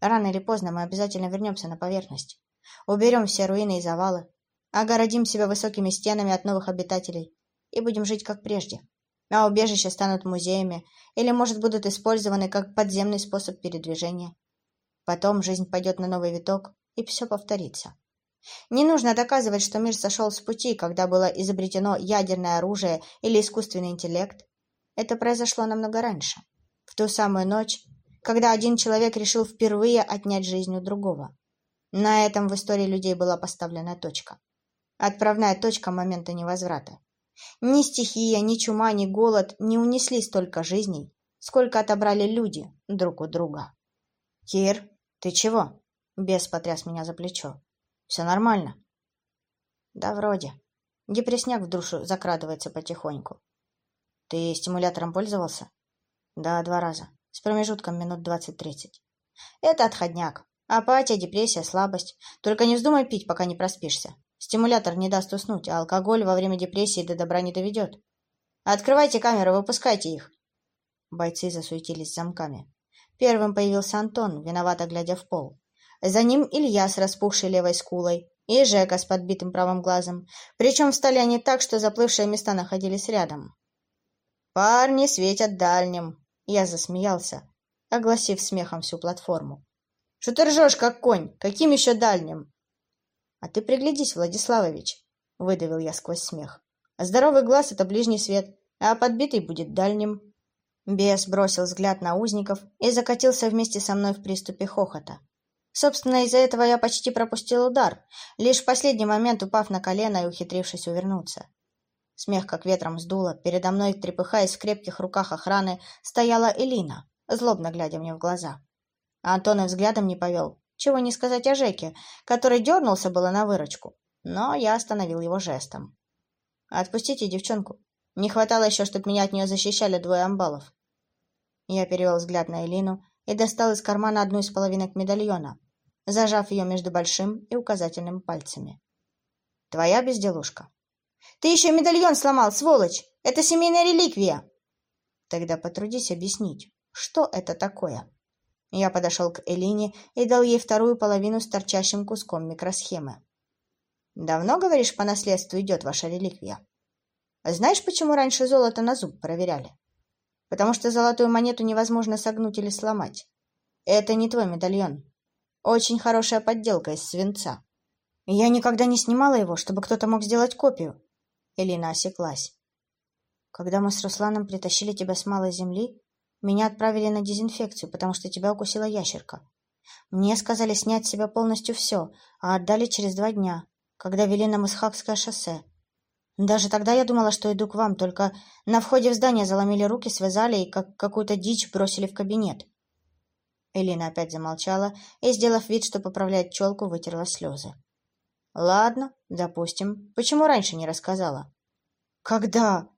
Рано или поздно мы обязательно вернемся на поверхность. Уберем все руины и завалы, огородим себя высокими стенами от новых обитателей и будем жить как прежде. А убежища станут музеями или, может, будут использованы как подземный способ передвижения. Потом жизнь пойдет на новый виток, и все повторится. Не нужно доказывать, что мир сошел с пути, когда было изобретено ядерное оружие или искусственный интеллект. Это произошло намного раньше, в ту самую ночь, когда один человек решил впервые отнять жизнь у другого. На этом в истории людей была поставлена точка. Отправная точка момента невозврата. Ни стихия, ни чума, ни голод не унесли столько жизней, сколько отобрали люди друг у друга. «Кир, ты чего?» Бес потряс меня за плечо. «Все нормально?» «Да вроде. Депресняк в душу закрадывается потихоньку». «Ты стимулятором пользовался?» «Да, два раза. С промежутком минут двадцать-тридцать». «Это отходняк. Апатия, депрессия, слабость. Только не вздумай пить, пока не проспишься. Стимулятор не даст уснуть, а алкоголь во время депрессии до добра не доведет. Открывайте камеры, выпускайте их. Бойцы засуетились замками. Первым появился Антон, виновато глядя в пол. За ним Илья с распухшей левой скулой и Жека с подбитым правым глазом. Причем встали они так, что заплывшие места находились рядом. «Парни светят дальним!» Я засмеялся, огласив смехом всю платформу. «Что ты ржешь, как конь? Каким еще дальним?» — А ты приглядись, Владиславович, — выдавил я сквозь смех. — Здоровый глаз — это ближний свет, а подбитый будет дальним. Бес бросил взгляд на узников и закатился вместе со мной в приступе хохота. Собственно, из-за этого я почти пропустил удар, лишь в последний момент упав на колено и ухитрившись увернуться. Смех как ветром сдуло, передо мной, трепыхаясь в крепких руках охраны, стояла Элина, злобно глядя мне в глаза. А Антон и взглядом не повел, чего не сказать о Жеке, который дернулся было на выручку, но я остановил его жестом. «Отпустите девчонку. Не хватало еще, чтобы меня от нее защищали двое амбалов». Я перевел взгляд на Элину и достал из кармана одну из половинок медальона, зажав ее между большим и указательным пальцами. «Твоя безделушка». «Ты еще медальон сломал, сволочь! Это семейная реликвия!» «Тогда потрудись объяснить, что это такое?» Я подошел к Элине и дал ей вторую половину с торчащим куском микросхемы. «Давно, говоришь, по наследству идет ваша реликвия? Знаешь, почему раньше золото на зуб проверяли? Потому что золотую монету невозможно согнуть или сломать. Это не твой медальон. Очень хорошая подделка из свинца. Я никогда не снимала его, чтобы кто-то мог сделать копию. Элина осеклась. Когда мы с Русланом притащили тебя с малой земли, меня отправили на дезинфекцию, потому что тебя укусила ящерка. Мне сказали снять с себя полностью все, а отдали через два дня, когда вели на Мысхакское шоссе. Даже тогда я думала, что иду к вам, только на входе в здание заломили руки, связали и как какую-то дичь бросили в кабинет. Элина опять замолчала и, сделав вид, что поправляет челку, вытерла слезы. «Ладно, допустим. Почему раньше не рассказала?» «Когда?»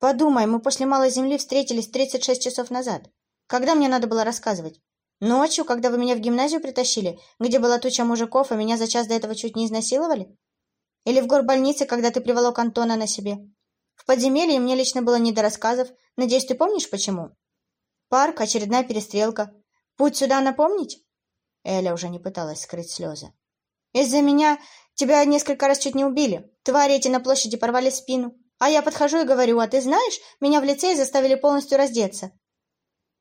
Подумай, мы после Малой Земли встретились 36 часов назад. Когда мне надо было рассказывать? Ночью, когда вы меня в гимназию притащили, где была туча мужиков, а меня за час до этого чуть не изнасиловали? Или в горбольнице, когда ты приволок Антона на себе? В подземелье мне лично было не до рассказов. Надеюсь, ты помнишь, почему? Парк, очередная перестрелка. Путь сюда напомнить? Эля уже не пыталась скрыть слезы. Из-за меня тебя несколько раз чуть не убили. Твари эти на площади порвали спину. А я подхожу и говорю, а ты знаешь, меня в лицее заставили полностью раздеться.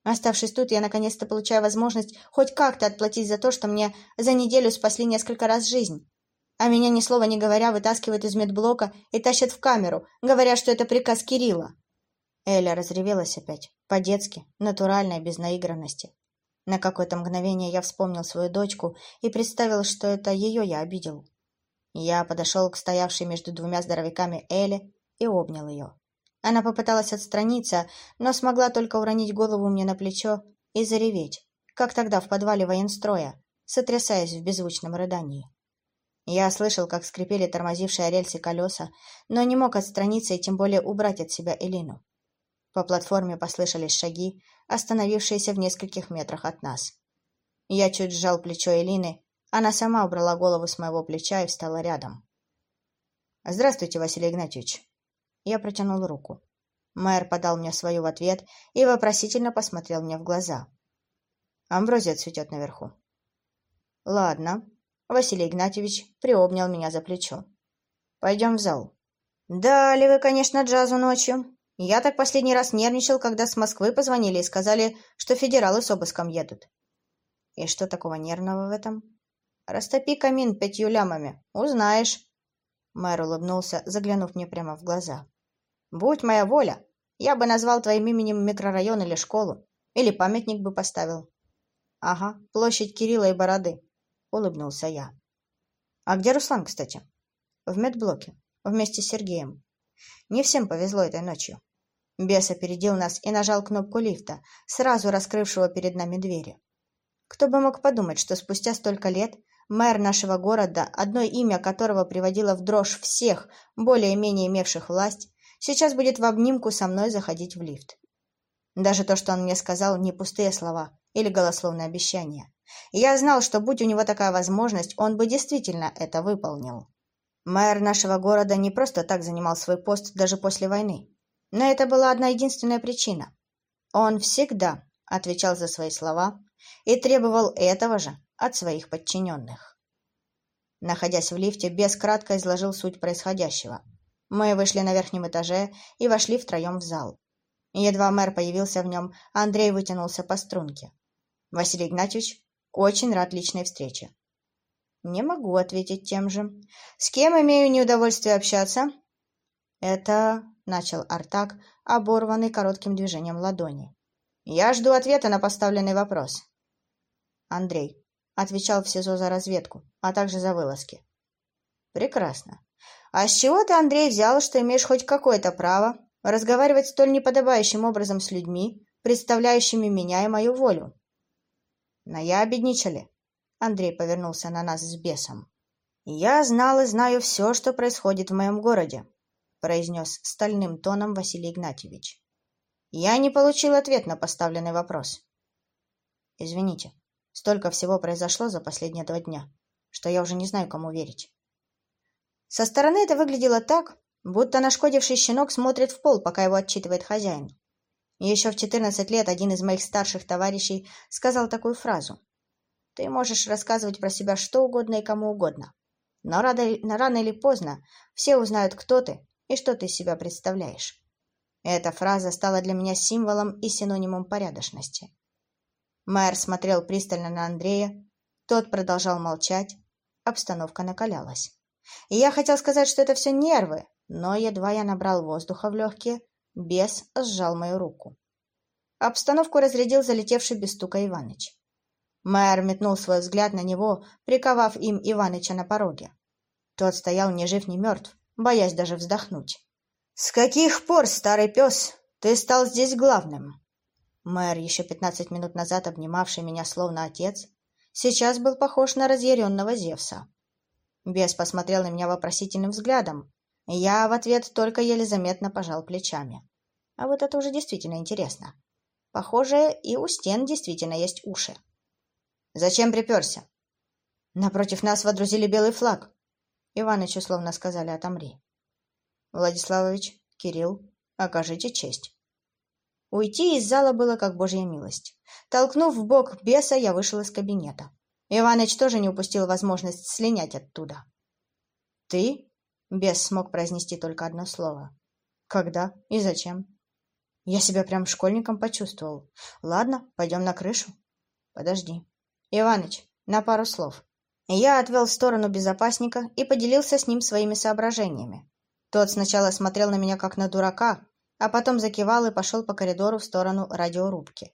Оставшись тут, я наконец-то получаю возможность хоть как-то отплатить за то, что мне за неделю спасли несколько раз жизнь. А меня ни слова не говоря вытаскивают из медблока и тащат в камеру, говоря, что это приказ Кирилла. Эля разревелась опять, по-детски, натурально и без наигранности. На какое-то мгновение я вспомнил свою дочку и представил, что это ее я обидел. Я подошел к стоявшей между двумя здоровяками Эле и обнял ее. Она попыталась отстраниться, но смогла только уронить голову мне на плечо и зареветь, как тогда в подвале военстроя, сотрясаясь в беззвучном рыдании. Я слышал, как скрипели тормозившие рельсы колеса, но не мог отстраниться и тем более убрать от себя Элину. По платформе послышались шаги, остановившиеся в нескольких метрах от нас. Я чуть сжал плечо Элины, она сама убрала голову с моего плеча и встала рядом. «Здравствуйте, Василий Игнатьевич», я протянул руку. Мэр подал мне свою в ответ и вопросительно посмотрел мне в глаза. Амброзия цветет наверху. Ладно. Василий Игнатьевич приобнял меня за плечо. Пойдем в зал. Дали вы, конечно, джазу ночью. Я так последний раз нервничал, когда с Москвы позвонили и сказали, что федералы с обыском едут. И что такого нервного в этом? Растопи камин пятью лямами. Узнаешь. Мэр улыбнулся, заглянув мне прямо в глаза. Будь моя воля, я бы назвал твоим именем микрорайон или школу. Или памятник бы поставил. Ага, площадь Кирилла и Бороды. Улыбнулся я. А где Руслан, кстати? В медблоке. Вместе с Сергеем. Не всем повезло этой ночью. Бес опередил нас и нажал кнопку лифта, сразу раскрывшего перед нами двери. Кто бы мог подумать, что спустя столько лет Мэр нашего города, одно имя которого приводило в дрожь всех, более-менее имевших власть, сейчас будет в обнимку со мной заходить в лифт. Даже то, что он мне сказал, не пустые слова или голословное обещание. Я знал, что будь у него такая возможность, он бы действительно это выполнил. Мэр нашего города не просто так занимал свой пост даже после войны. Но это была одна единственная причина. Он всегда отвечал за свои слова и требовал этого же от своих подчиненных. Находясь в лифте, Бес кратко изложил суть происходящего. Мы вышли на верхнем этаже и вошли втроем в зал. Едва мэр появился в нем, Андрей вытянулся по струнке. «Василий Игнатьевич, очень рад личной встрече». «Не могу ответить тем же. С кем имею неудовольствие общаться?» «Это...» — начал Артак, оборванный коротким движением ладони. «Я жду ответа на поставленный вопрос». «Андрей, Отвечал в СИЗО за разведку, а также за вылазки. Прекрасно. А с чего ты, Андрей, взял, что имеешь хоть какое-то право разговаривать столь неподобающим образом с людьми, представляющими меня и мою волю? Наябедничали. Андрей повернулся на нас с бесом. «Я знал и знаю все, что происходит в моем городе», произнес стальным тоном Василий Игнатьевич. «Я не получил ответ на поставленный вопрос». «Извините, Столько всего произошло за последние два дня, что я уже не знаю, кому верить. Со стороны это выглядело так, будто нашкодивший щенок смотрит в пол, пока его отчитывает хозяин. Еще в 14 лет один из моих старших товарищей сказал такую фразу. «Ты можешь рассказывать про себя что угодно и кому угодно, но рано, или поздно все узнают, кто ты и что ты из себя представляешь». Эта фраза стала для меня символом и синонимом порядочности. Майер смотрел пристально на Андрея. Тот продолжал молчать. Обстановка накалялась. И я хотел сказать, что это все нервы, но едва я набрал воздуха в легкие, бес сжал мою руку. Обстановку разрядил залетевший без стука Иваныч. Майер метнул свой взгляд на него, приковав им Иваныча на пороге. Тот стоял ни жив, ни мертв, боясь даже вздохнуть. «С каких пор, старый пес, ты стал здесь главным?» Мэр, еще пятнадцать минут назад обнимавший меня словно отец, сейчас был похож на разъяренного Зевса. Бес посмотрел на меня вопросительным взглядом. Я в ответ только еле заметно пожал плечами. А вот это уже действительно интересно. Похоже, и у стен действительно есть уши. «Зачем приперся?» «Напротив нас водрузили белый флаг». Иванычу словно сказали «отомри». «Владиславович, Кирилл, окажите честь». Уйти из зала было как божья милость. Толкнув в бок беса, я вышел из кабинета. Иваныч тоже не упустил возможность слинять оттуда. «Ты?» — бес смог произнести только одно слово. «Когда и зачем?» Я себя прям школьником почувствовал. «Ладно, пойдем на крышу». «Подожди». «Иваныч, на пару слов». Я отвел в сторону безопасника и поделился с ним своими соображениями. Тот сначала смотрел на меня как на дурака, а потом закивал и пошел по коридору в сторону радиорубки.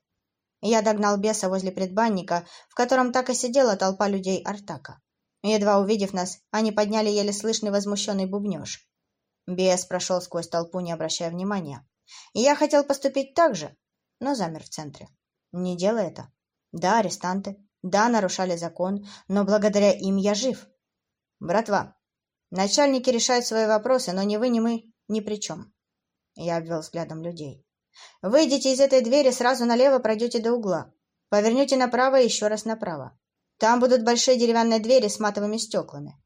Я догнал беса возле предбанника, в котором так и сидела толпа людей Артака. Едва увидев нас, они подняли еле слышный возмущенный бубнеж. Бес прошел сквозь толпу, не обращая внимания. Я хотел поступить так же, но замер в центре. Не делай это. Да, арестанты. Да, нарушали закон, но благодаря им я жив. Братва, начальники решают свои вопросы, но ни вы, ни мы ни при чем. Я обвел взглядом людей. «Выйдите из этой двери, сразу налево пройдете до угла. Повернете направо и еще раз направо. Там будут большие деревянные двери с матовыми стеклами.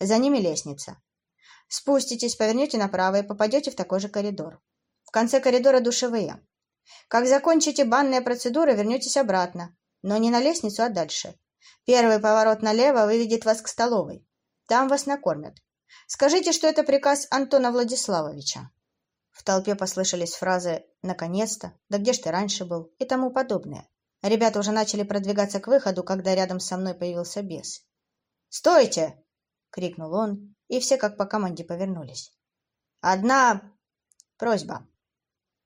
За ними лестница. Спуститесь, повернете направо и попадете в такой же коридор. В конце коридора душевые. Как закончите банные процедуры, вернетесь обратно, но не на лестницу, а дальше. Первый поворот налево выведет вас к столовой. Там вас накормят. Скажите, что это приказ Антона Владиславовича. В толпе послышались фразы «наконец-то», «да где ж ты раньше был» и тому подобное. Ребята уже начали продвигаться к выходу, когда рядом со мной появился бес. «Стойте!» — крикнул он, и все как по команде повернулись. «Одна просьба.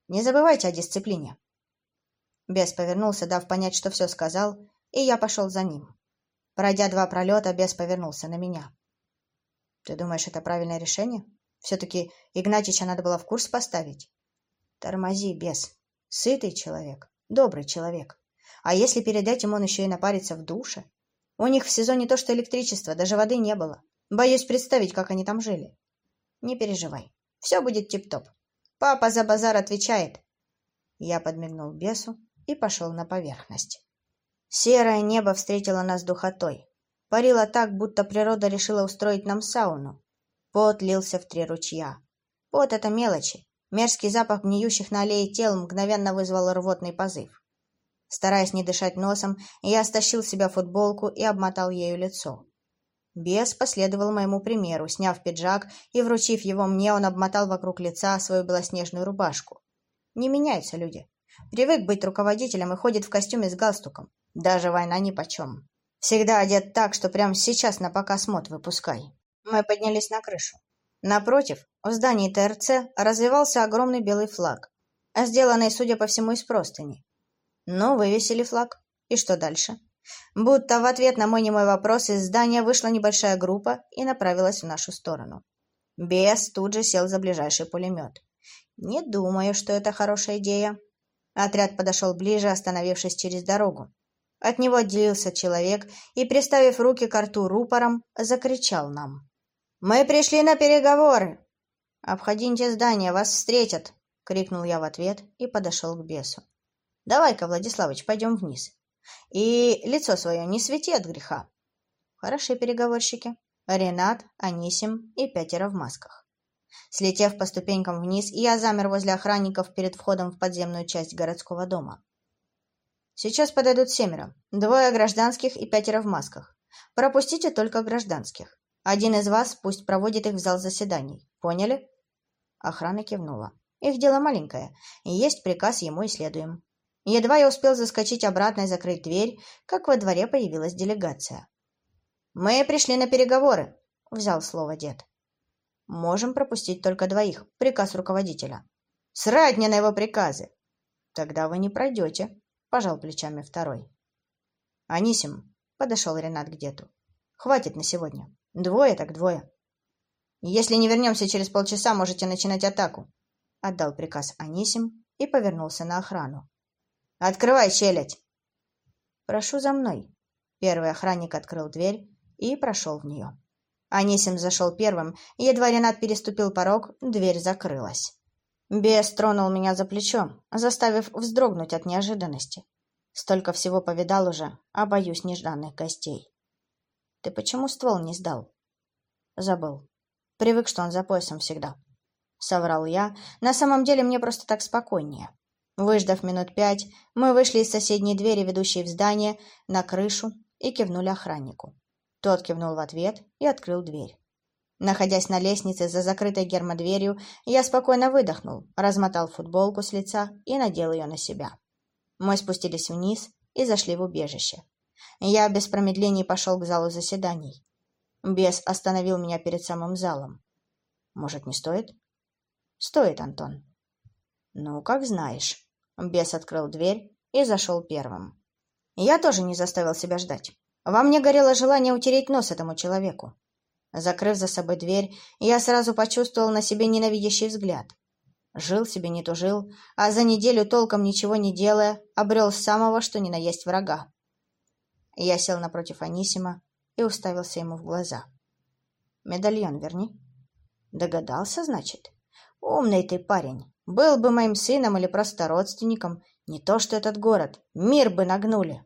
Не забывайте о дисциплине». Бес повернулся, дав понять, что все сказал, и я пошел за ним. Пройдя два пролета, бес повернулся на меня. «Ты думаешь, это правильное решение? Все-таки Игнатича надо было в курс поставить?» «Тормози, бес. Сытый человек, добрый человек. А если перед этим он еще и напарится в душе? У них в сезоне то, что электричество, даже воды не было. Боюсь представить, как они там жили. Не переживай, все будет тип-топ. Папа за базар отвечает. Я подмигнул бесу и пошел на поверхность. Серое небо встретило нас духотой. Парило так, будто природа решила устроить нам сауну. Пот лился в три ручья. Пот — это мелочи. Мерзкий запах гниющих на аллее тел мгновенно вызвал рвотный позыв. Стараясь не дышать носом, я стащил с себя футболку и обмотал ею лицо. Бес последовал моему примеру, сняв пиджак и вручив его мне, он обмотал вокруг лица свою белоснежную рубашку. Не меняются люди. Привык быть руководителем и ходит в костюме с галстуком. Даже война нипочем. Всегда одет так, что прямо сейчас на показ мод выпускай. Мы поднялись на крышу. Напротив, в здании ТРЦ развивался огромный белый флаг, сделанный, судя по всему, из простыни. Ну, вывесили флаг. И что дальше? Будто в ответ на мой немой вопрос из здания вышла небольшая группа и направилась в нашу сторону. Бес тут же сел за ближайший пулемет. Не думаю, что это хорошая идея. Отряд подошел ближе, остановившись через дорогу. От него отделился человек и, приставив руки к рту рупором, закричал нам. «Мы пришли на переговоры!» «Обходите здание, вас встретят!» — крикнул я в ответ и подошел к бесу. «Давай-ка, Владиславыч, пойдем вниз. И лицо свое не свети от греха». Хорошие переговорщики. Ренат, Анисим и пятеро в масках. Слетев по ступенькам вниз, я замер возле охранников перед входом в подземную часть городского дома. Сейчас подойдут семеро. Двое гражданских и пятеро в масках. Пропустите только гражданских. Один из вас пусть проводит их в зал заседаний. Поняли? Охрана кивнула. Их дело маленькое. Есть приказ, ему и следуем. Едва я успел заскочить обратно и закрыть дверь, как во дворе появилась делегация. «Мы пришли на переговоры», — взял слово дед. «Можем пропустить только двоих. Приказ руководителя». «Срать мне на его приказы!» «Тогда вы не пройдете», — пожал плечами второй. «Анисим», — подошел Ренат к деду, — «хватит на сегодня. Двое так двое». «Если не вернемся через полчаса, можете начинать атаку», — отдал приказ Анисим и повернулся на охрану. «Открывай, челядь!» «Прошу за мной». Первый охранник открыл дверь и прошел в нее. Анисим зашел первым, едва Ренат переступил порог, дверь закрылась. Бес тронул меня за плечо, заставив вздрогнуть от неожиданности. Столько всего повидал уже, а боюсь нежданных гостей. Ты почему ствол не сдал? Забыл. Привык, что он за поясом всегда. Соврал я. На самом деле мне просто так спокойнее. Выждав минут пять, мы вышли из соседней двери, ведущей в здание, на крышу, и кивнули охраннику. Тот кивнул в ответ и открыл дверь. Находясь на лестнице за закрытой гермодверью, я спокойно выдохнул, размотал футболку с лица и надел ее на себя. Мы спустились вниз и зашли в убежище. Я без промедлений пошел к залу заседаний. Бес остановил меня перед самым залом. Может, не стоит? Стоит, Антон. Ну, как знаешь. Бес открыл дверь и зашел первым. Я тоже не заставил себя ждать. Во мне горело желание утереть нос этому человеку. Закрыв за собой дверь, я сразу почувствовал на себе ненавидящий взгляд. Жил себе не тужил, а за неделю толком ничего не делая, обрел самого, что ни на есть врага. Я сел напротив Анисима и уставился ему в глаза. «Медальон верни». «Догадался, значит?» «Умный ты парень. Был бы моим сыном или просто родственником, не то что этот город, мир бы нагнули».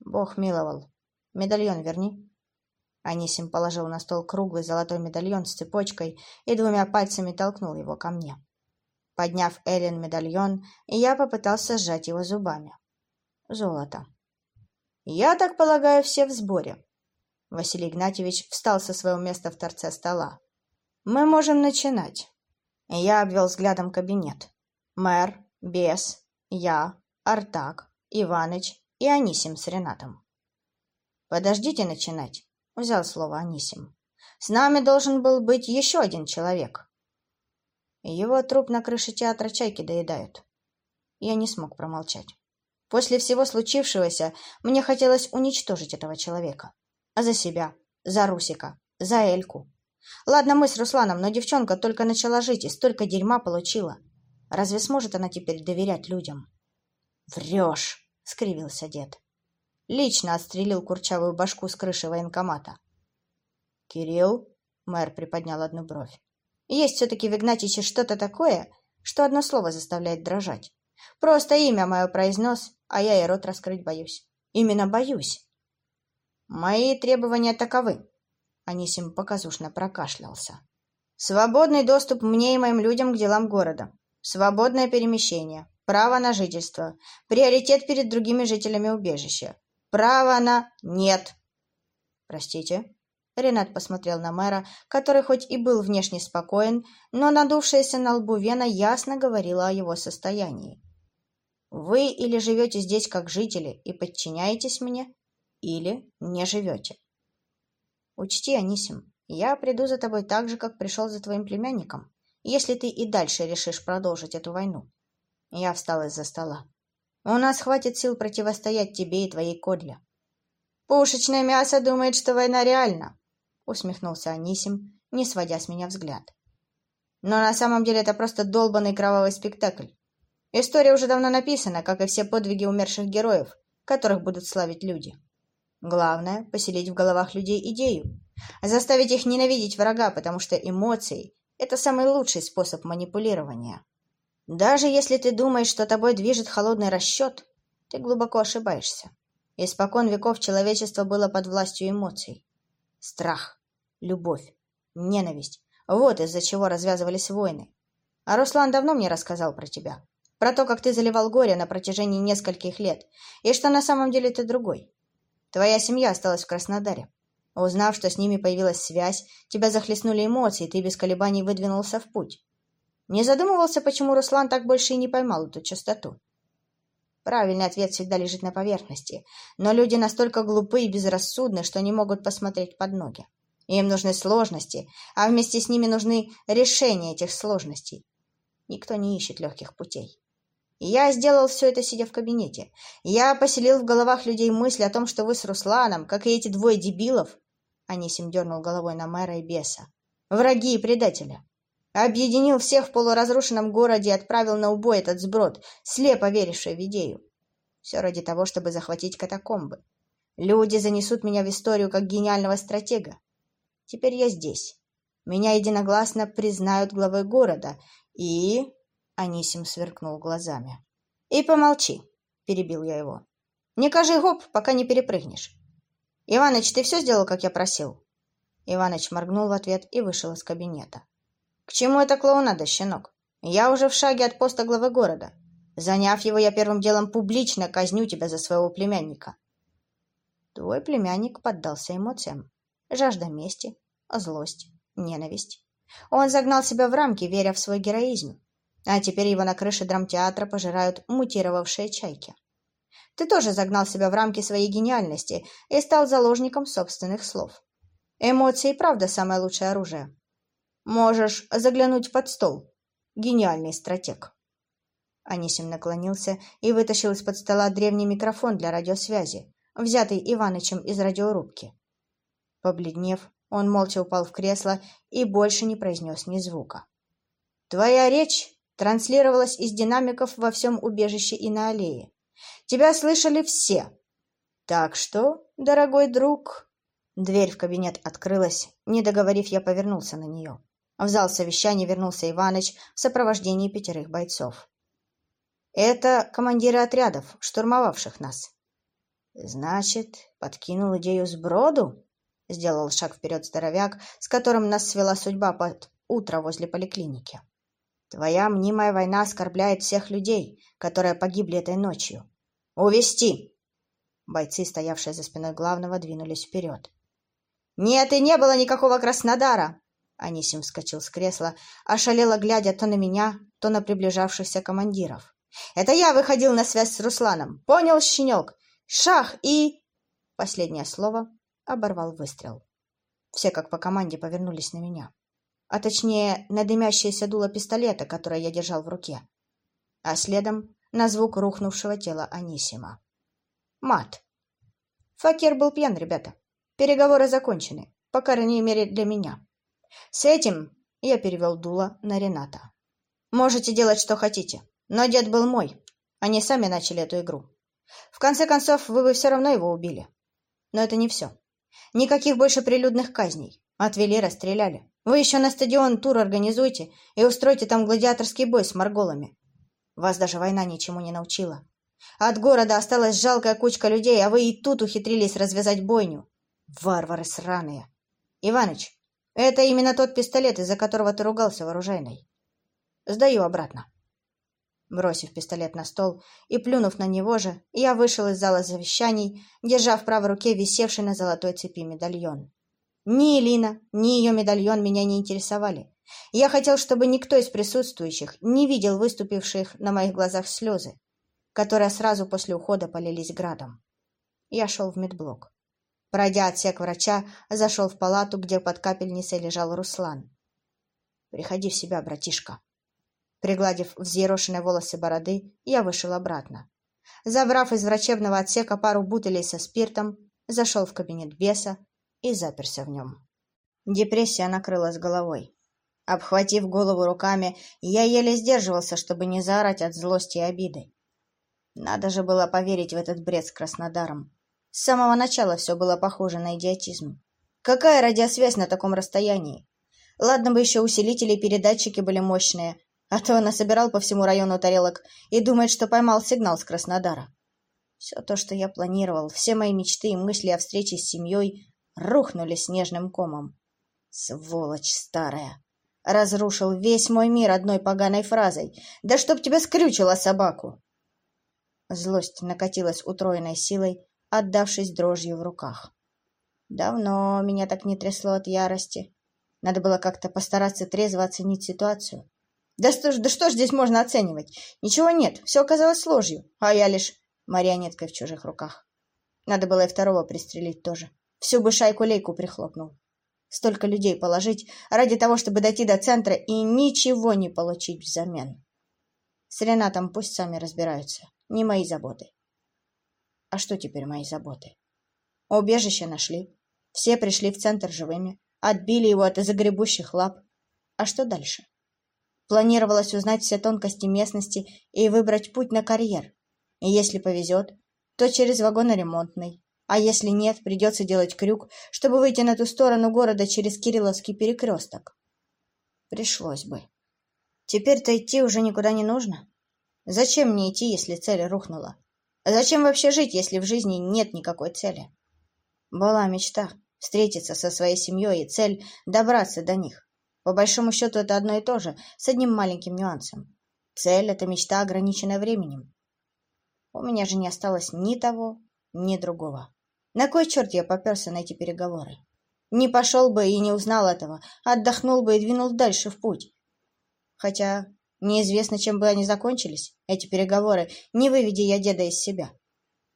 «Бог миловал. Медальон верни». Анисим положил на стол круглый золотой медальон с цепочкой и двумя пальцами толкнул его ко мне. Подняв Эллен медальон, я попытался сжать его зубами. Золото. Я так полагаю, все в сборе. Василий Игнатьевич встал со своего места в торце стола. Мы можем начинать. Я обвел взглядом кабинет. Мэр, Бес, я, Артак, Иваныч и Анисим с Ренатом. «Подождите начинать», — взял слово Анисим. «С нами должен был быть еще один человек». Его труп на крыше театра «Чайки» доедают. Я не смог промолчать. После всего случившегося мне хотелось уничтожить этого человека. А за себя, за Русика, за Эльку. Ладно, мы с Русланом, но девчонка только начала жить и столько дерьма получила. Разве сможет она теперь доверять людям? «Врешь!» — скривился дед. Лично отстрелил курчавую башку с крыши военкомата. «Кирилл?» — мэр приподнял одну бровь. «Есть все-таки в Игнатьиче что-то такое, что одно слово заставляет дрожать. Просто имя мое произнес, а я и рот раскрыть боюсь. Именно боюсь. Мои требования таковы. Анисим показушно прокашлялся. Свободный доступ мне и моим людям к делам города. Свободное перемещение. Право на жительство. Приоритет перед другими жителями убежища. Право на... Нет. Простите. Ренат посмотрел на мэра, который хоть и был внешне спокоен, но надувшаяся на лбу вена ясно говорила о его состоянии. Вы или живете здесь как жители и подчиняетесь мне, или не живете. Учти, Анисим, я приду за тобой так же, как пришел за твоим племянником, если ты и дальше решишь продолжить эту войну. Я встал из-за стола. У нас хватит сил противостоять тебе и твоей кодле. Пушечное мясо думает, что война реальна, усмехнулся Анисим, не сводя с меня взгляд. Но на самом деле это просто долбанный кровавый спектакль. История уже давно написана, как и все подвиги умерших героев, которых будут славить люди. Главное – поселить в головах людей идею, заставить их ненавидеть врага, потому что эмоции – это самый лучший способ манипулирования. Даже если ты думаешь, что тобой движет холодный расчет, ты глубоко ошибаешься. Испокон веков человечество было под властью эмоций. Страх, любовь, ненависть – вот из-за чего развязывались войны. А Руслан давно мне рассказал про тебя. Про то, как ты заливал горе на протяжении нескольких лет, и что на самом деле ты другой. Твоя семья осталась в Краснодаре. Узнав, что с ними появилась связь, тебя захлестнули эмоции, ты без колебаний выдвинулся в путь. Не задумывался, почему Руслан так больше и не поймал эту частоту? Правильный ответ всегда лежит на поверхности, но люди настолько глупы и безрассудны, что не могут посмотреть под ноги. Им нужны сложности, а вместе с ними нужны решения этих сложностей. Никто не ищет легких путей. Я сделал все это, сидя в кабинете. Я поселил в головах людей мысль о том, что вы с Русланом, как и эти двое дебилов, Анисим дернул головой на мэра и беса, враги и предатели. Объединил всех в полуразрушенном городе и отправил на убой этот сброд, слепо веривший в идею. Все ради того, чтобы захватить катакомбы. Люди занесут меня в историю как гениального стратега. Теперь я здесь. Меня единогласно признают главой города, и Анисим сверкнул глазами. «И помолчи», — перебил я его. «Не кажи гоп, пока не перепрыгнешь. Иваныч, ты все сделал, как я просил?» Иваныч моргнул в ответ и вышел из кабинета. «К чему эта клоунада, щенок? Я уже в шаге от поста главы города. Заняв его, я первым делом публично казню тебя за своего племянника». Твой племянник поддался эмоциям. Жажда мести, злость, ненависть. Он загнал себя в рамки, веря в свой героизм. А теперь его на крыше драмтеатра пожирают мутировавшие чайки. Ты тоже загнал себя в рамки своей гениальности и стал заложником собственных слов. Эмоции, правда, самое лучшее оружие. Можешь заглянуть под стол. Гениальный стратег. Анисим наклонился и вытащил из-под стола древний микрофон для радиосвязи, взятый Иванычем из радиорубки. Побледнев, он молча упал в кресло и больше не произнес ни звука. «Твоя речь транслировалось из динамиков во всем убежище и на аллее. Тебя слышали все. Так что, дорогой друг... Дверь в кабинет открылась. Не договорив, я повернулся на нее. В зал совещания вернулся Иваныч в сопровождении пятерых бойцов. Это командиры отрядов, штурмовавших нас. Значит, подкинул идею сброду? Сделал шаг вперед здоровяк, с которым нас свела судьба под утро возле поликлиники. Твоя мнимая война оскорбляет всех людей, которые погибли этой ночью. Увести! Бойцы, стоявшие за спиной главного, двинулись вперед. «Нет, и не было никакого Краснодара!» Анисим вскочил с кресла, ошалело глядя то на меня, то на приближавшихся командиров. «Это я выходил на связь с Русланом. Понял, щенек? Шах и...» Последнее слово оборвал выстрел. Все как по команде повернулись на меня. А точнее, на дымящееся дуло пистолета, которое я держал в руке. А следом на звук рухнувшего тела Анисима. Мат. Факир был пьян, ребята. Переговоры закончены, по крайней мере для меня. С этим я перевел дуло на Рената. Можете делать, что хотите, но дед был мой. Они сами начали эту игру. В конце концов, вы бы все равно его убили. Но это не все. Никаких больше прилюдных казней. Отвели, расстреляли. Вы еще на стадион тур организуйте и устройте там гладиаторский бой с морголами. Вас даже война ничему не научила. От города осталась жалкая кучка людей, а вы и тут ухитрились развязать бойню. Варвары сраные. Иваныч, это именно тот пистолет, из-за которого ты ругался вооруженной. Сдаю обратно. Бросив пистолет на стол и плюнув на него же, я вышел из зала завещаний, держа в правой руке висевший на золотой цепи медальон. Ни Элина, ни ее медальон меня не интересовали. Я хотел, чтобы никто из присутствующих не видел выступивших на моих глазах слезы, которые сразу после ухода полились градом. Я шел в медблок. Пройдя отсек врача, зашел в палату, где под капельницей лежал Руслан. «Приходи в себя, братишка», Пригладив взъерошенные волосы бороды, я вышел обратно. Забрав из врачебного отсека пару бутылей со спиртом, зашел в кабинет беса и заперся в нем. Депрессия накрыла с головой. Обхватив голову руками, я еле сдерживался, чтобы не заорать от злости и обиды. Надо же было поверить в этот бред с Краснодаром. С самого начала все было похоже на идиотизм. Какая радиосвязь на таком расстоянии? Ладно бы еще усилители и передатчики были мощные, а то насобирал по всему району тарелок и думает, что поймал сигнал с Краснодара. Все то, что я планировал, все мои мечты и мысли о встрече с семьей рухнули снежным комом. Сволочь старая! Разрушил весь мой мир одной поганой фразой. «Да чтоб тебя скрючила собаку!» Злость накатилась утроенной силой, отдавшись дрожью в руках. Давно меня так не трясло от ярости. Надо было как-то постараться трезво оценить ситуацию. Да что ж, да что ж здесь можно оценивать? Ничего нет, все оказалось ложью, а я лишь марионеткой в чужих руках. Надо было и второго пристрелить тоже. Всю бы шайку-лейку прихлопнул. Столько людей положить ради того, чтобы дойти до центра и ничего не получить взамен. С Ренатом пусть сами разбираются. Не мои заботы. А что теперь мои заботы? Убежище нашли. Все пришли в центр живыми. Отбили его от загребущих лап. А что дальше? Планировалось узнать все тонкости местности и выбрать путь на карьер. И если повезет, то через вагоноремонтный. А если нет, придется делать крюк, чтобы выйти на ту сторону города через Кирилловский перекресток. Пришлось бы. Теперь-то идти уже никуда не нужно. Зачем мне идти, если цель рухнула? Зачем вообще жить, если в жизни нет никакой цели? Была мечта встретиться со своей семьей и цель добраться до них. По большому счету это одно и то же, с одним маленьким нюансом. Цель — это мечта, ограниченная временем. У меня же не осталось ни того, ни другого. На кой черт я поперся на эти переговоры? Не пошел бы и не узнал этого, отдохнул бы и двинул дальше в путь. Хотя неизвестно, чем бы они закончились, эти переговоры, не выведя я деда из себя.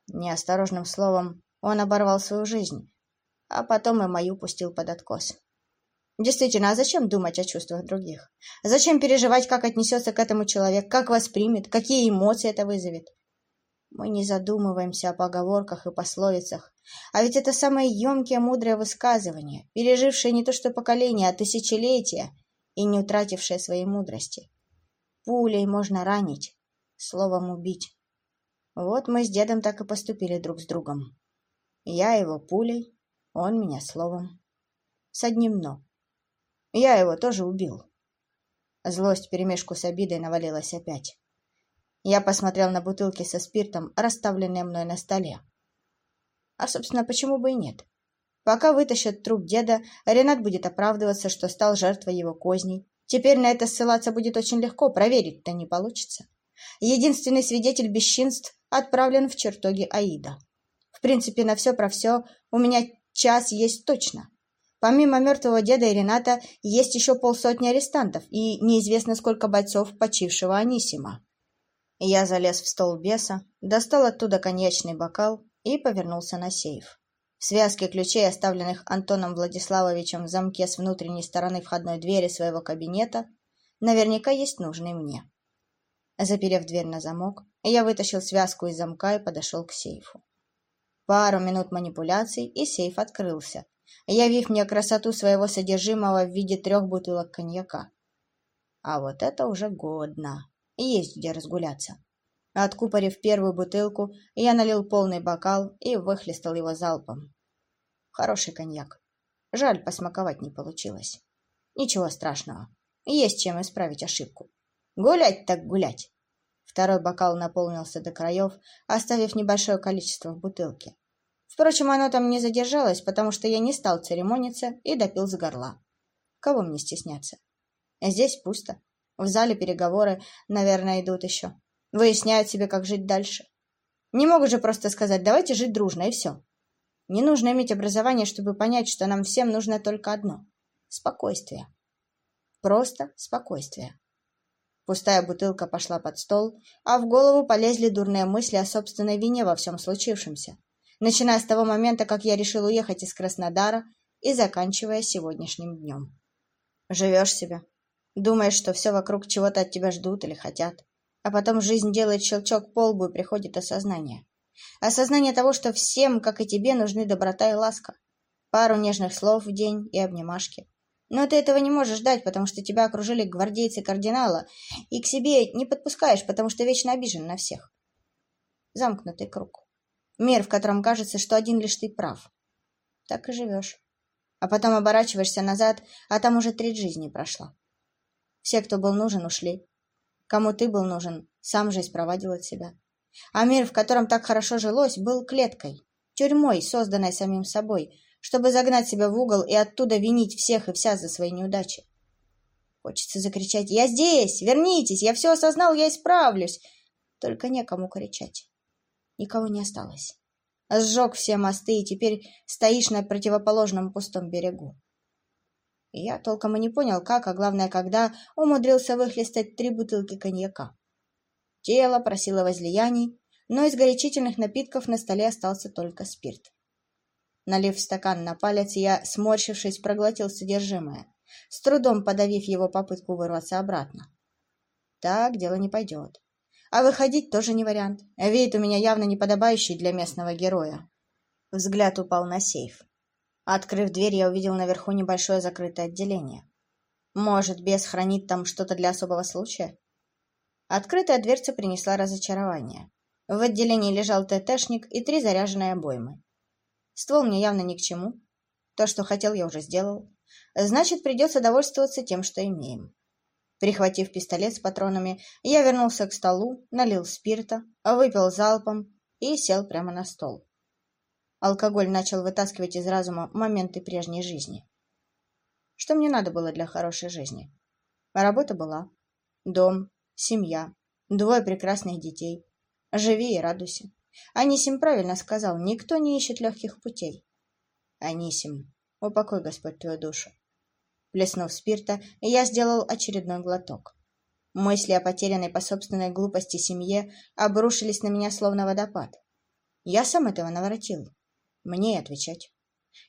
Неосторожным словом, он оборвал свою жизнь, а потом и мою пустил под откос. Действительно, а зачем думать о чувствах других? Зачем переживать, как отнесется к этому человек, как воспримет, какие эмоции это вызовет? Мы не задумываемся о поговорках и пословицах. А ведь это самое емкие, мудрое высказывание, пережившее не то что поколение, а тысячелетия и не утратившее своей мудрости. Пулей можно ранить, словом убить. Вот мы с дедом так и поступили друг с другом. Я его пулей, он меня словом. С одним «но». Я его тоже убил. Злость вперемешку с обидой навалилась опять. Я посмотрел на бутылки со спиртом, расставленные мной на столе. А, собственно, почему бы и нет? Пока вытащат труп деда, Ренат будет оправдываться, что стал жертвой его козней. Теперь на это ссылаться будет очень легко, проверить-то не получится. Единственный свидетель бесчинств отправлен в чертоги Аида. В принципе, на все про все у меня час есть точно. Помимо мертвого деда и Рената, есть еще полсотни арестантов и неизвестно сколько бойцов почившего Анисима. Я залез в стол беса, достал оттуда коньячный бокал и повернулся на сейф. В связке ключей, оставленных Антоном Владиславовичем в замке с внутренней стороны входной двери своего кабинета, наверняка есть нужный мне. Заперев дверь на замок, я вытащил связку из замка и подошел к сейфу. Пару минут манипуляций, и сейф открылся, явив мне красоту своего содержимого в виде трех бутылок коньяка. А вот это уже годно. Есть где разгуляться. Откупорив первую бутылку, я налил полный бокал и выхлестал его залпом. Хороший коньяк. Жаль, посмаковать не получилось. Ничего страшного. Есть чем исправить ошибку. Гулять так гулять. Второй бокал наполнился до краев, оставив небольшое количество в бутылке. Впрочем, оно там не задержалось, потому что я не стал церемониться и допил с горла. Кого мне стесняться? Здесь пусто. В зале переговоры, наверное, идут еще. Выясняют себе, как жить дальше. Не могут же просто сказать «давайте жить дружно» и все. Не нужно иметь образование, чтобы понять, что нам всем нужно только одно — спокойствие. Просто спокойствие. Пустая бутылка пошла под стол, а в голову полезли дурные мысли о собственной вине во всем случившемся, начиная с того момента, как я решил уехать из Краснодара и заканчивая сегодняшним днем. Живешь себе, думаешь, что все вокруг чего-то от тебя ждут или хотят, а потом жизнь делает щелчок по лбу и приходит осознание. Осознание того, что всем, как и тебе, нужны доброта и ласка, пару нежных слов в день и обнимашки, но ты этого не можешь ждать, потому что тебя окружили гвардейцы кардинала, и к себе не подпускаешь, потому что вечно обижен на всех. Замкнутый круг. Мир, в котором кажется, что один лишь ты прав. Так и живешь. А потом оборачиваешься назад, а там уже треть жизни прошла. Все, кто был нужен, ушли. Кому ты был нужен, сам же испровадил от себя. А мир, в котором так хорошо жилось, был клеткой, тюрьмой, созданной самим собой, чтобы загнать себя в угол и оттуда винить всех и вся за свои неудачи. Хочется закричать «Я здесь! Вернитесь! Я все осознал, я исправлюсь!» Только некому кричать. Никого не осталось. Сжег все мосты, и теперь стоишь на противоположном пустом берегу. Я толком и не понял, как, а главное, когда умудрился выхлестать три бутылки коньяка. Тело просило возлияний, но из горячительных напитков на столе остался только спирт. Налив стакан на палец, я, сморщившись, проглотил содержимое, с трудом подавив его попытку вырваться обратно. Так дело не пойдет. А выходить тоже не вариант. Вид у меня явно неподобающий для местного героя. Взгляд упал на сейф. Открыв дверь, я увидел наверху небольшое закрытое отделение. Может, бес хранит там что-то для особого случая? Открытая дверца принесла разочарование. В отделении лежал ТТшник и три заряженные обоймы. Ствол мне явно ни к чему. То, что хотел, я уже сделал. Значит, придется довольствоваться тем, что имеем. Прихватив пистолет с патронами, я вернулся к столу, налил спирта, выпил залпом и сел прямо на стол. Алкоголь начал вытаскивать из разума моменты прежней жизни. Что мне надо было для хорошей жизни? Работа была. Дом, семья, двое прекрасных детей. Живи и радуйся. Анисим правильно сказал, никто не ищет легких путей. Анисим, упокой Господь твою душу. Плеснув спирта, я сделал очередной глоток. Мысли о потерянной по собственной глупости семье обрушились на меня словно водопад. Я сам этого наворотил. Мне отвечать.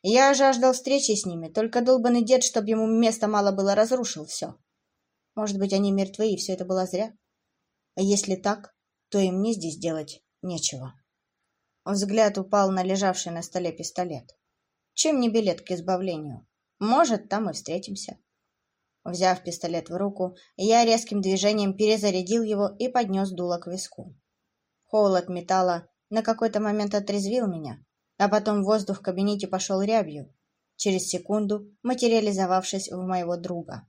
Я жаждал встречи с ними, только долбанный дед, чтобы ему места мало было, разрушил все. Может быть, они мертвы, и все это было зря? А если так, то и мне здесь делать нечего. Взгляд упал на лежавший на столе пистолет. Чем не билет к избавлению? Может, там и встретимся. Взяв пистолет в руку, я резким движением перезарядил его и поднес дуло к виску. Холод металла на какой-то момент отрезвил меня, а потом воздух в кабинете пошел рябью, через секунду материализовавшись в моего друга.